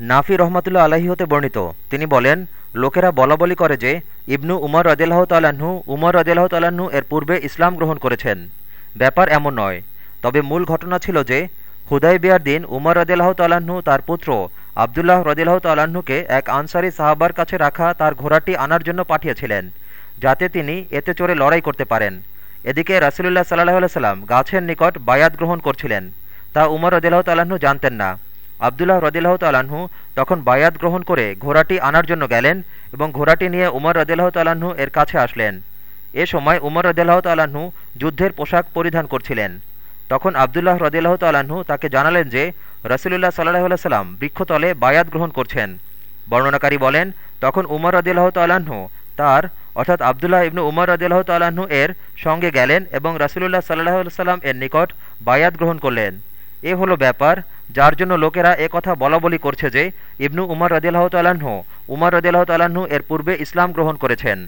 নাফি রহমতুল্লা আলাহি হতে বর্ণিত। তিনি বলেন, লোকেরা বলাবলি করে যে, ইবনু উমর রদিল্লাহ তাল্লাহ্ন উমর রদিল্লাহ তাল্লাহ্ন এর পূর্বে ইসলাম গ্রহণ করেছেন। ব্যাপার এমন নয়। তবে মূল ঘটনা ছিল যে হুদাই বিয়ার দিন উমর রদিল্লাহ তাল্লাহ্ন তার পুত্র আবদুল্লাহ রদিল্লাহ তাল্লাহ্নকে এক আনসারি সাহাবার কাছে রাখা তার ঘোড়াটি আনার জন্য পাঠিয়েছিলেন, যাতে তিনি এতে চড়ে লড়াই করতে পারেন। এদিকে রাসুলুল্লাহ সাল্লাহ সাল্লাম গাছের নিকট বায়াত গ্রহণ করছিলেন। তা উমর রদিল্লাহ তাল্লাহ্ন জানতেন না। আবদুল্লাহ রদিল্লাহ তাল্লাহ্ন তখন বায়াত গ্রহণ করে ঘোড়াটি আনার জন্য গেলেন এবং ঘোড়াটি নিয়ে উমর রদিল্লাহ তাল্লাহ্ন এর কাছে আসলেন। এ সময় উমর রদিল্লাহ তাল্লাহ্ন যুদ্ধের পোশাক পরিধান করছিলেন। তখন আবদুল্লাহ রদিল্লাহ তাল্লাহ্ন তাকে জানালেন যে, রসুলুল্লাহ সাল্লাহ সাল্লাম বৃক্ষতলে বায়াত গ্রহণ করছেন। বর্ণনাকারী বলেন, তখন উমর রদিল্লাহ তাল্লাহ্ন তার, অর্থাৎ আবদুল্লাহ ইবনু উমর রদিল্লাহ তাল্লাহ্ন এর সঙ্গে গেলেন এবং রসুলুল্লাহ সাল্লাহ সাল্লাম এর নিকট বায়াত গ্রহণ করলেন। এ হলো ব্যাপার, যার জন্য লোকেরা এ কথা বলা বলি করছে যে, ইবনু উমর রদিল্লাহ তাল্লাহ্ন উমর রদিল্লাহ তাল্লাহ্ন এর পূর্বে ইসলাম গ্রহণ করেছেন।